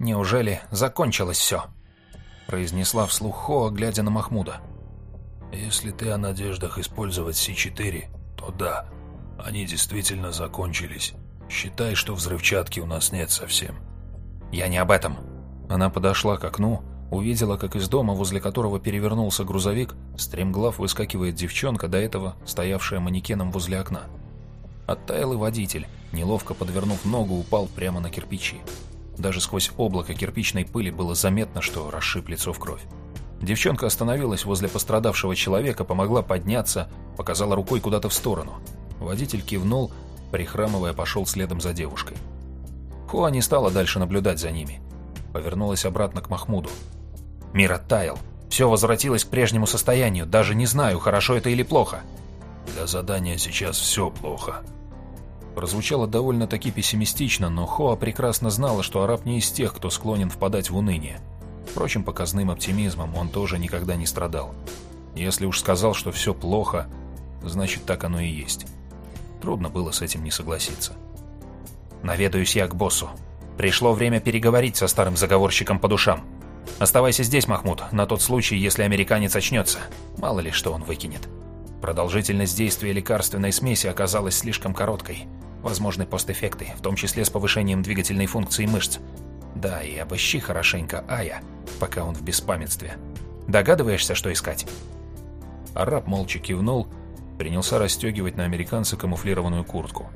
Неужели закончилось все?» произнесла вслух Хоа, глядя на Махмуда. «Если ты о надеждах использовать С-4, то да, они действительно закончились. Считай, что взрывчатки у нас нет совсем». «Я не об этом». Она подошла к окну, увидела, как из дома, возле которого перевернулся грузовик, стремглав выскакивает девчонка, до этого стоявшая манекеном возле окна. Оттаял и водитель, неловко подвернув ногу, упал прямо на кирпичи. Даже сквозь облако кирпичной пыли было заметно, что расшиб лицо в кровь. Девчонка остановилась возле пострадавшего человека, помогла подняться, показала рукой куда-то в сторону. Водитель кивнул, прихрамывая, пошел следом за девушкой. Хуа не стала дальше наблюдать за ними. Повернулась обратно к Махмуду. Мир оттаял. Все возвратилось к прежнему состоянию. Даже не знаю, хорошо это или плохо. Для задания сейчас все плохо. Прозвучало довольно-таки пессимистично, но Хоа прекрасно знала, что араб не из тех, кто склонен впадать в уныние. Впрочем, показным оптимизмом он тоже никогда не страдал. Если уж сказал, что все плохо, значит так оно и есть. Трудно было с этим не согласиться. «Наведаюсь я к боссу. Пришло время переговорить со старым заговорщиком по душам. Оставайся здесь, Махмуд, на тот случай, если американец очнется. Мало ли, что он выкинет». Продолжительность действия лекарственной смеси оказалась слишком короткой – Возможны постэффекты, в том числе с повышением двигательной функции мышц. Да, и обыщи хорошенько Ая, пока он в беспамятстве. Догадываешься, что искать?» Араб молча кивнул, принялся расстегивать на американца камуфлированную куртку.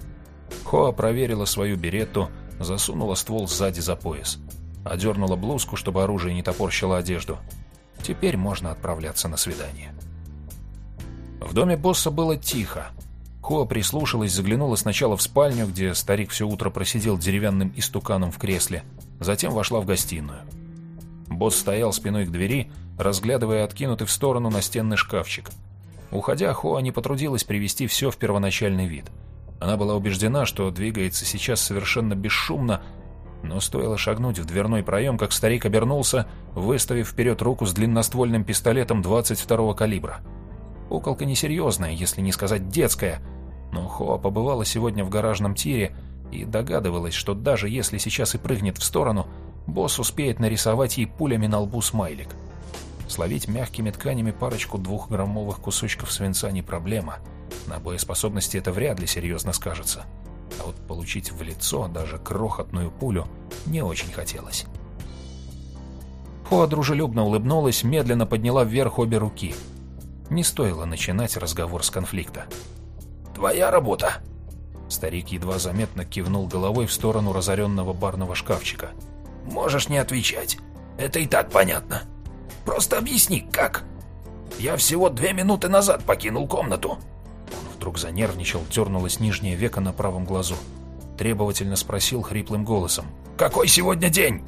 Хоа проверила свою беретту, засунула ствол сзади за пояс. Одернула блузку, чтобы оружие не топорщило одежду. Теперь можно отправляться на свидание. В доме босса было тихо, Хоа прислушалась, заглянула сначала в спальню, где старик все утро просидел деревянным истуканом в кресле, затем вошла в гостиную. Босс стоял спиной к двери, разглядывая откинутый в сторону настенный шкафчик. Уходя, Хоа не потрудилась привести все в первоначальный вид. Она была убеждена, что двигается сейчас совершенно бесшумно, но стоило шагнуть в дверной проем, как старик обернулся, выставив вперед руку с длинноствольным пистолетом 22-го калибра. Уколка несерьезная, если не сказать детская — но Хоа побывала сегодня в гаражном тире и догадывалась, что даже если сейчас и прыгнет в сторону, босс успеет нарисовать ей пулями на лбу смайлик. Словить мягкими тканями парочку двухграммовых кусочков свинца не проблема. На боеспособности это вряд ли серьезно скажется. А вот получить в лицо даже крохотную пулю не очень хотелось. Хоа дружелюбно улыбнулась, медленно подняла вверх обе руки. Не стоило начинать разговор с конфликта. Твоя работа!» Старик едва заметно кивнул головой в сторону разоренного барного шкафчика. «Можешь не отвечать. Это и так понятно. Просто объясни, как?» «Я всего две минуты назад покинул комнату». Он вдруг занервничал, дернулось нижнее веко на правом глазу. Требовательно спросил хриплым голосом. «Какой сегодня день?»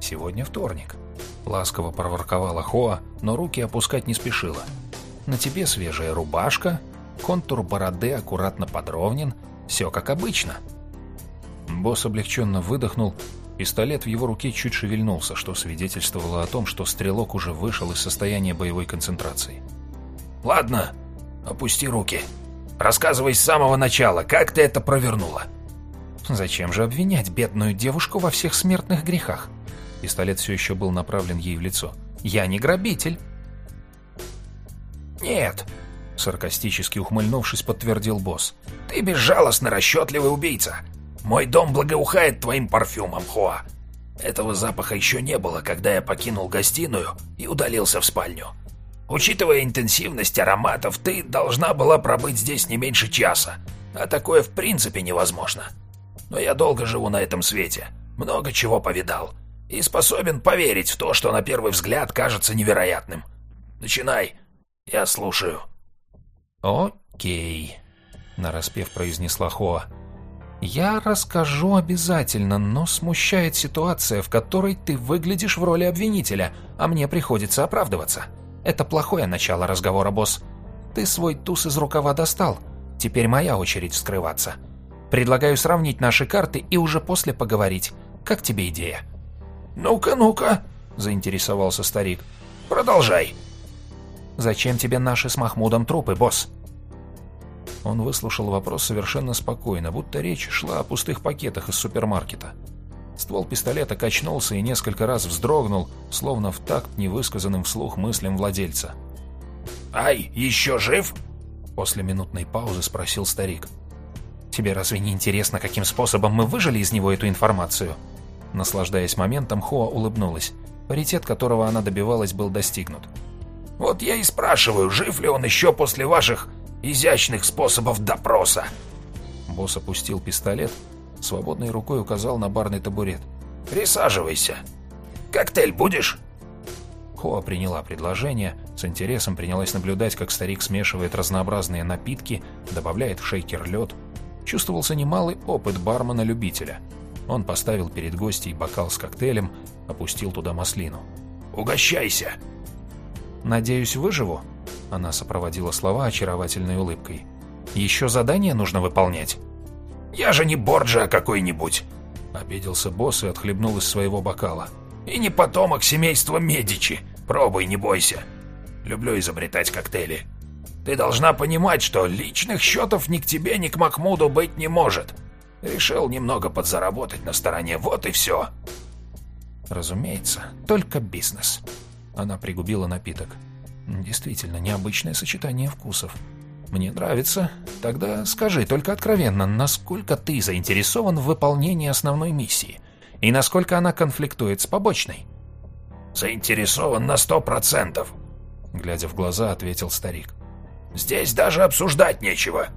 «Сегодня вторник». Ласково проворковала Хоа, но руки опускать не спешила. «На тебе свежая рубашка, Контур бороды аккуратно подровнен, все как обычно. Босс облегченно выдохнул, пистолет в его руке чуть шевельнулся, что свидетельствовало о том, что стрелок уже вышел из состояния боевой концентрации. «Ладно, опусти руки. Рассказывай с самого начала, как ты это провернула?» «Зачем же обвинять бедную девушку во всех смертных грехах?» Пистолет все еще был направлен ей в лицо. «Я не грабитель». «Нет, Саркастически ухмыльнувшись, подтвердил босс. «Ты безжалостно расчетливый убийца. Мой дом благоухает твоим парфюмом, Хуа. Этого запаха еще не было, когда я покинул гостиную и удалился в спальню. Учитывая интенсивность ароматов, ты должна была пробыть здесь не меньше часа, а такое в принципе невозможно. Но я долго живу на этом свете, много чего повидал, и способен поверить в то, что на первый взгляд кажется невероятным. Начинай, я слушаю». «Окей», — нараспев произнесла Хоа. «Я расскажу обязательно, но смущает ситуация, в которой ты выглядишь в роли обвинителя, а мне приходится оправдываться. Это плохое начало разговора, босс. Ты свой туз из рукава достал. Теперь моя очередь вскрываться. Предлагаю сравнить наши карты и уже после поговорить. Как тебе идея?» «Ну-ка, ну-ка», — заинтересовался старик. «Продолжай». Зачем тебе наши с Махмудом трупы, босс?» Он выслушал вопрос совершенно спокойно, будто речь шла о пустых пакетах из супермаркета. Ствол пистолета качнулся и несколько раз вздрогнул, словно в такт невысказанным вслух мыслям владельца. «Ай, еще жив?» После минутной паузы спросил старик. «Тебе разве не интересно, каким способом мы выжили из него эту информацию?» Наслаждаясь моментом, Хоа улыбнулась. Паритет, которого она добивалась, был достигнут. «Вот я и спрашиваю, жив ли он еще после ваших изящных способов допроса?» Босс опустил пистолет, свободной рукой указал на барный табурет. «Присаживайся. Коктейль будешь?» Хоа приняла предложение, с интересом принялась наблюдать, как старик смешивает разнообразные напитки, добавляет в шейкер лед. Чувствовался немалый опыт бармена-любителя. Он поставил перед гостей бокал с коктейлем, опустил туда маслину. «Угощайся!» «Надеюсь, выживу?» Она сопроводила слова очаровательной улыбкой. «Еще задание нужно выполнять?» «Я же не Борджа какой-нибудь!» Обиделся босс и отхлебнул из своего бокала. «И не потомок семейства Медичи. Пробуй, не бойся. Люблю изобретать коктейли. Ты должна понимать, что личных счетов ни к тебе, ни к Махмуду быть не может. Решил немного подзаработать на стороне, вот и все. Разумеется, только бизнес. Она пригубила напиток. Действительно, необычное сочетание вкусов. Мне нравится. Тогда скажи только откровенно, насколько ты заинтересован в выполнении основной миссии? И насколько она конфликтует с побочной? Заинтересован на сто процентов. Глядя в глаза, ответил старик. Здесь даже обсуждать нечего.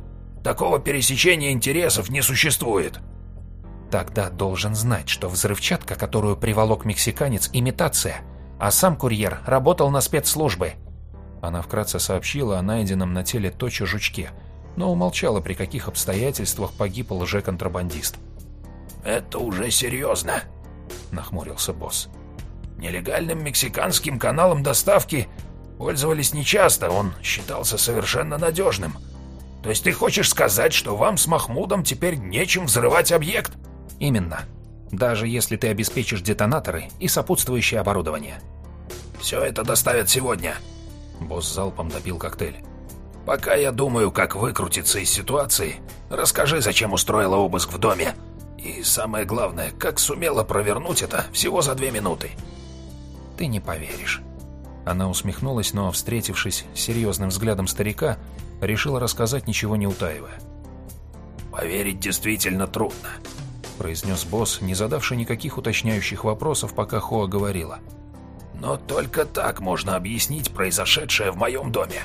Такого пересечения интересов не существует. Тогда должен знать, что взрывчатка, которую приволок мексиканец, имитация, а сам курьер работал на спецслужбы. Она вкратце сообщила о найденном на теле Точи жучке, но умолчала, при каких обстоятельствах погиб лже-контрабандист. «Это уже серьезно», — нахмурился босс. «Нелегальным мексиканским каналом доставки пользовались нечасто, он считался совершенно надежным». То есть ты хочешь сказать, что вам с Махмудом теперь нечем взрывать объект? Именно. Даже если ты обеспечишь детонаторы и сопутствующее оборудование. Все это доставят сегодня. Босс залпом допил коктейль. Пока я думаю, как выкрутиться из ситуации, расскажи, зачем устроила обыск в доме. И самое главное, как сумела провернуть это всего за две минуты. Ты не поверишь. Она усмехнулась, но, встретившись с серьезным взглядом старика, решила рассказать, ничего не утаивая. «Поверить действительно трудно», — произнес босс, не задавший никаких уточняющих вопросов, пока Хоа говорила. «Но только так можно объяснить произошедшее в моем доме.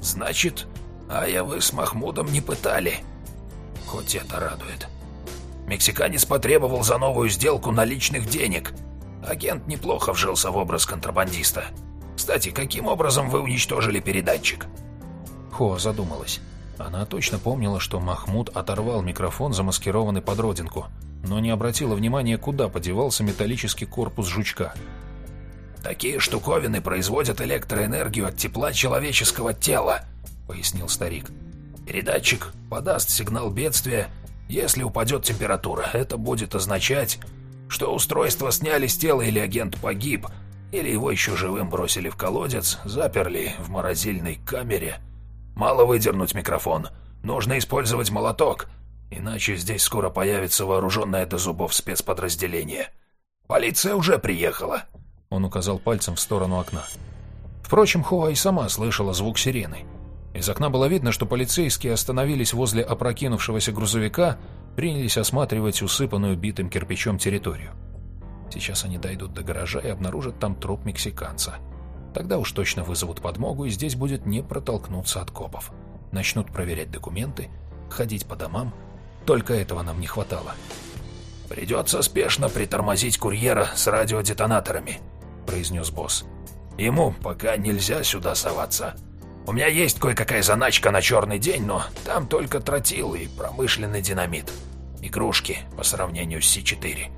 Значит, Ая вы с Махмудом не пытали. Хоть это радует. Мексиканец потребовал за новую сделку наличных денег. Агент неплохо вжился в образ контрабандиста. Кстати, каким образом вы уничтожили передатчик?» Хо задумалась. Она точно помнила, что Махмуд оторвал микрофон, замаскированный под родинку, но не обратила внимания, куда подевался металлический корпус жучка. «Такие штуковины производят электроэнергию от тепла человеческого тела», — пояснил старик. «Передатчик подаст сигнал бедствия, если упадет температура. Это будет означать, что устройство сняли с тела или агент погиб, или его еще живым бросили в колодец, заперли в морозильной камере». Мало выдернуть микрофон. Нужно использовать молоток, иначе здесь скоро появится вооруженное до зубов спецподразделение. Полиция уже приехала. Он указал пальцем в сторону окна. Впрочем, Хуа и сама слышала звук сирены. Из окна было видно, что полицейские остановились возле опрокинувшегося грузовика, принялись осматривать усыпанную битым кирпичом территорию. Сейчас они дойдут до гаража и обнаружат там труп мексиканца. Тогда уж точно вызовут подмогу, и здесь будет не протолкнуться от копов. Начнут проверять документы, ходить по домам. Только этого нам не хватало. «Придется спешно притормозить курьера с радиодетонаторами», — произнес босс. «Ему пока нельзя сюда соваться. У меня есть кое-какая заначка на черный день, но там только тротил и промышленный динамит. Игрушки по сравнению с С4.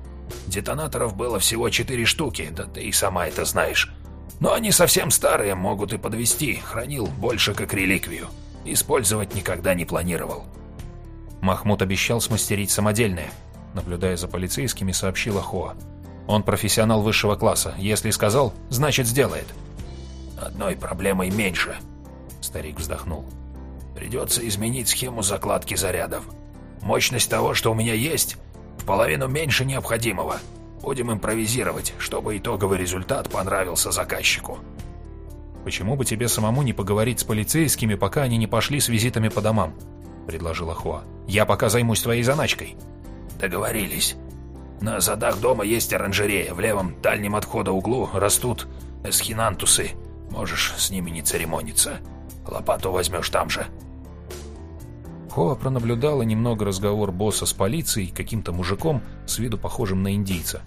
Детонаторов было всего четыре штуки, да ты и сама это знаешь. Но они совсем старые, могут и подвести. Хранил больше как реликвию. Использовать никогда не планировал. Махмуд обещал смастерить самодельные. Наблюдая за полицейскими, сообщила Хоа. Он профессионал высшего класса. Если сказал, значит сделает. Одной проблемой меньше. Старик вздохнул. Придется изменить схему закладки зарядов. Мощность того, что у меня есть, в половину меньше необходимого. Будем импровизировать, чтобы итоговый результат понравился заказчику. «Почему бы тебе самому не поговорить с полицейскими, пока они не пошли с визитами по домам?» — предложила Хуа. «Я пока займусь твоей заначкой». «Договорились. На задах дома есть оранжерея. В левом дальнем отхода углу растут эсхинантусы. Можешь с ними не церемониться. Лопату возьмешь там же». Хоа пронаблюдала немного разговор босса с полицией, каким-то мужиком, с виду похожим на индийца.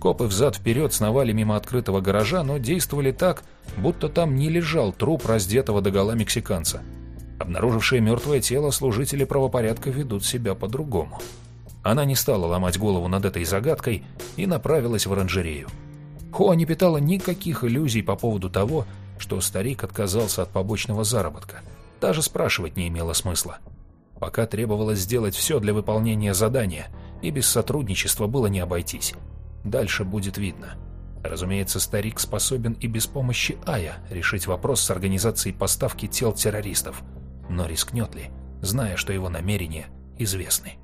Копы взад-вперед сновали мимо открытого гаража, но действовали так, будто там не лежал труп раздетого догола мексиканца. Обнаружившие мертвое тело, служители правопорядка ведут себя по-другому. Она не стала ломать голову над этой загадкой и направилась в оранжерею. Хоа не питала никаких иллюзий по поводу того, что старик отказался от побочного заработка. Даже спрашивать не имело смысла. Пока требовалось сделать все для выполнения задания, и без сотрудничества было не обойтись. Дальше будет видно. Разумеется, старик способен и без помощи Ая решить вопрос с организацией поставки тел террористов. Но рискнет ли, зная, что его намерения известны?